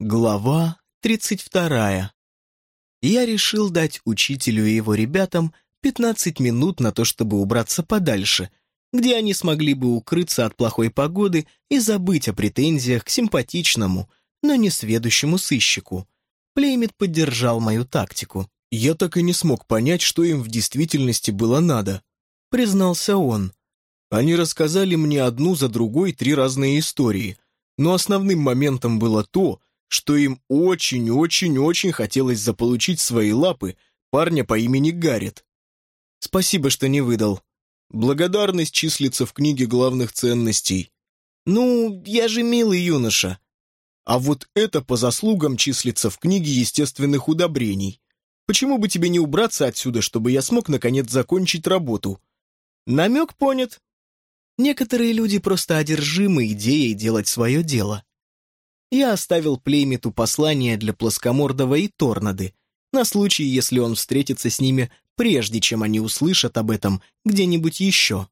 Глава 32. Я решил дать учителю и его ребятам 15 минут на то, чтобы убраться подальше, где они смогли бы укрыться от плохой погоды и забыть о претензиях к симпатичному, но не сведущему сыщику. Плеймит поддержал мою тактику. «Я так и не смог понять, что им в действительности было надо», — признался он. «Они рассказали мне одну за другой три разные истории, но основным моментом было то, что им очень-очень-очень хотелось заполучить свои лапы парня по имени Гаррет. Спасибо, что не выдал. Благодарность числится в книге главных ценностей. Ну, я же милый юноша. А вот это по заслугам числится в книге естественных удобрений. Почему бы тебе не убраться отсюда, чтобы я смог наконец закончить работу? Намек понят. Некоторые люди просто одержимы идеей делать свое дело я оставил плеймиту послание для Плоскомордова и Торнады, на случай, если он встретится с ними прежде, чем они услышат об этом где-нибудь еще.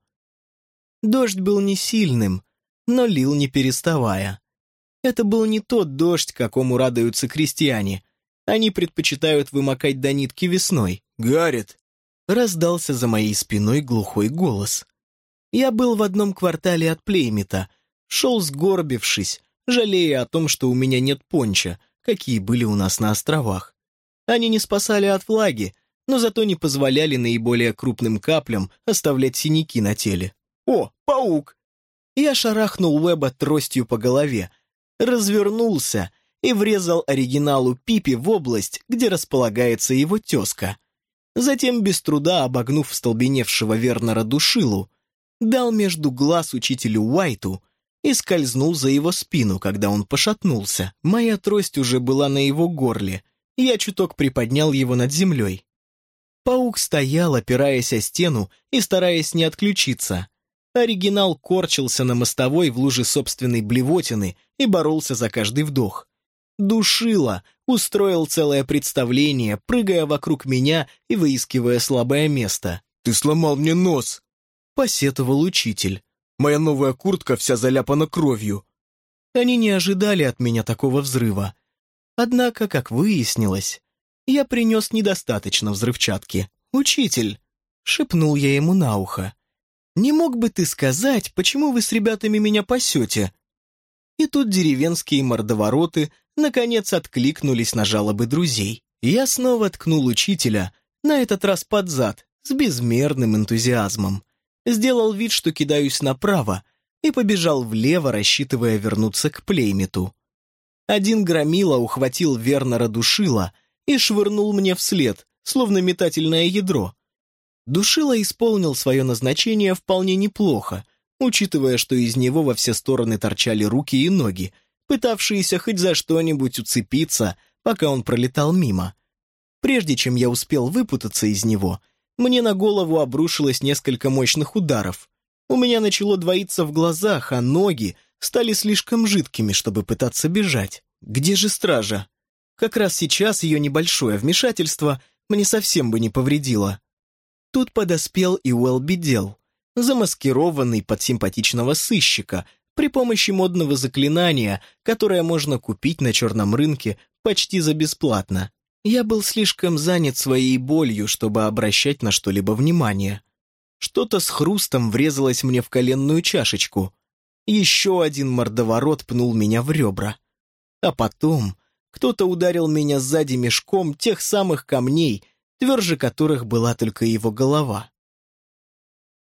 Дождь был не сильным, но лил не переставая. Это был не тот дождь, какому радуются крестьяне. Они предпочитают вымокать до нитки весной. «Гаррет!» Раздался за моей спиной глухой голос. Я был в одном квартале от Плеймита, шел сгорбившись, жалея о том, что у меня нет понча, какие были у нас на островах. Они не спасали от влаги, но зато не позволяли наиболее крупным каплям оставлять синяки на теле. «О, паук!» Я шарахнул Уэба тростью по голове, развернулся и врезал оригиналу Пипи в область, где располагается его тезка. Затем, без труда обогнув столбеневшего Вернера Душилу, дал между глаз учителю Уайту и скользнул за его спину, когда он пошатнулся. Моя трость уже была на его горле, я чуток приподнял его над землей. Паук стоял, опираясь о стену и стараясь не отключиться. Оригинал корчился на мостовой в луже собственной блевотины и боролся за каждый вдох. Душила, устроил целое представление, прыгая вокруг меня и выискивая слабое место. «Ты сломал мне нос!» — посетовал учитель. Моя новая куртка вся заляпана кровью. Они не ожидали от меня такого взрыва. Однако, как выяснилось, я принес недостаточно взрывчатки. «Учитель», — шепнул я ему на ухо, «не мог бы ты сказать, почему вы с ребятами меня пасете?» И тут деревенские мордовороты наконец откликнулись на жалобы друзей. Я снова ткнул учителя, на этот раз под зад, с безмерным энтузиазмом сделал вид, что кидаюсь направо, и побежал влево, рассчитывая вернуться к плеймиту. Один громила ухватил Вернера Душила и швырнул мне вслед, словно метательное ядро. Душила исполнил свое назначение вполне неплохо, учитывая, что из него во все стороны торчали руки и ноги, пытавшиеся хоть за что-нибудь уцепиться, пока он пролетал мимо. Прежде чем я успел выпутаться из него — мне на голову обрушилось несколько мощных ударов. У меня начало двоиться в глазах, а ноги стали слишком жидкими, чтобы пытаться бежать. Где же стража? Как раз сейчас ее небольшое вмешательство мне совсем бы не повредило. Тут подоспел и Уэлбидел, замаскированный под симпатичного сыщика, при помощи модного заклинания, которое можно купить на черном рынке почти за бесплатно. Я был слишком занят своей болью, чтобы обращать на что-либо внимание. Что-то с хрустом врезалось мне в коленную чашечку. Еще один мордоворот пнул меня в ребра. А потом кто-то ударил меня сзади мешком тех самых камней, тверже которых была только его голова.